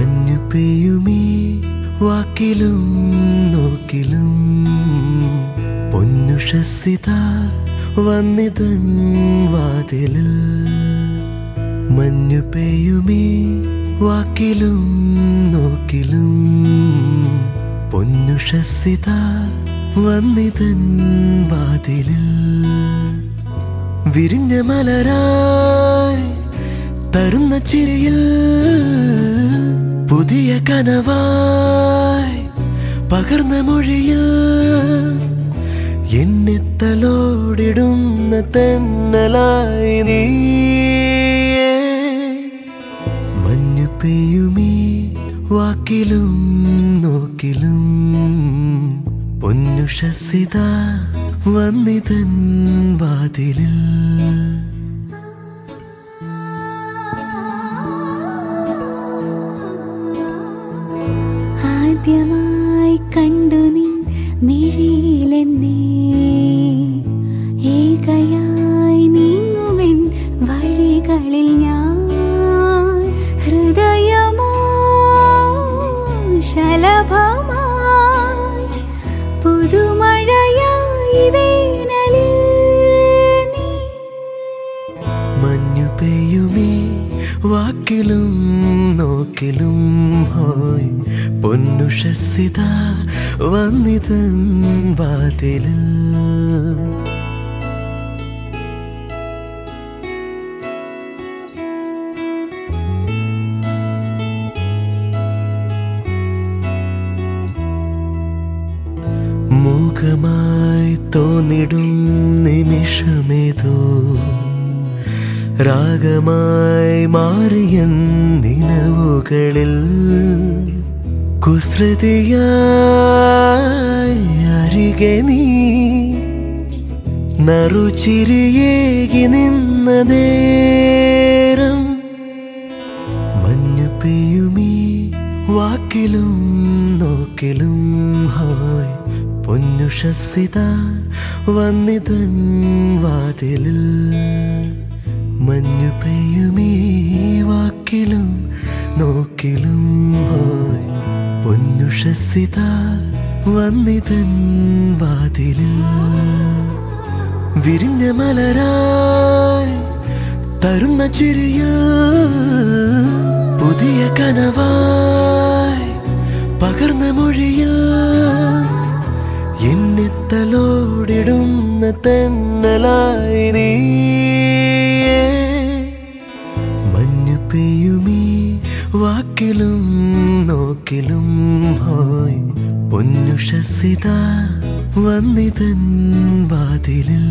പെയ്യുമീ വാക്കിലും നോക്കിലും. പൊന്നു പൊന്നുഷസിത വന്നിതൻ വാതിലിൽ. മഞ്ഞു പെയ്യുമേ വാക്കിലും നോക്കിലും. പൊന്നു പൊന്നുഷസിത വന്നിതൻ വാതിലിൽ. വിരിഞ്ഞ മലരായി തരുന്ന ചിരിയിൽ പുതിയ കനവായി പകർന്ന മൊഴിയിൽ എന്നെ തലോടിടുന്ന തെന്നലായി നീ മഞ്ഞു പെയ്യുമീ വാക്കിലും നോക്കിലും പൊന്നുഷസിത വന്നിതൻ വാതിലിൽ. ആദ്യമായി കണ്ടു നിൻ മിഴിയിലെന്നെ. ഏകയായി നീങ്ങുമെൻ വഴികളിൽ ഞാൻ. ഹൃദയമോ ശലഭമായി പുതുമഴയായി വേനലിൽ മഞ്ഞു പെയ്യുമേ വാക്കിലും നോക്കിലും ഹോയ് പൊന്നുഷസിത വന്നിതൻ വാതിലിൽ. മൂകമായി തോന്നിടും നിമിഷമേതോ. രാഗമായി മാറിയ നിലവുകളിൽ കുസൃതിയായി നീ നറുചിരിയേകി നിന്ന നേരം മഞ്ഞു പെയ്യുമീ വാക്കിലും നോക്കിലും ഹായ് പൊന്നുഷസിത വന്നിതൻ വാതിലിൽ. വാതിലിൽ. വിരിഞ്ഞ മലരായി തരുന്ന ചിരിയ പുതിയ കനവായി പകർന്ന മൊഴിയിൽ എന്നെ തലോടിടുന്ന തെന്നലായി നീ മഞ്ഞു പെയ്യുമീ വാക്കിലും നോക്കിലും ഹോയ് പൊന്നുഷസിത വന്നിതൻ വാതിലിൽ.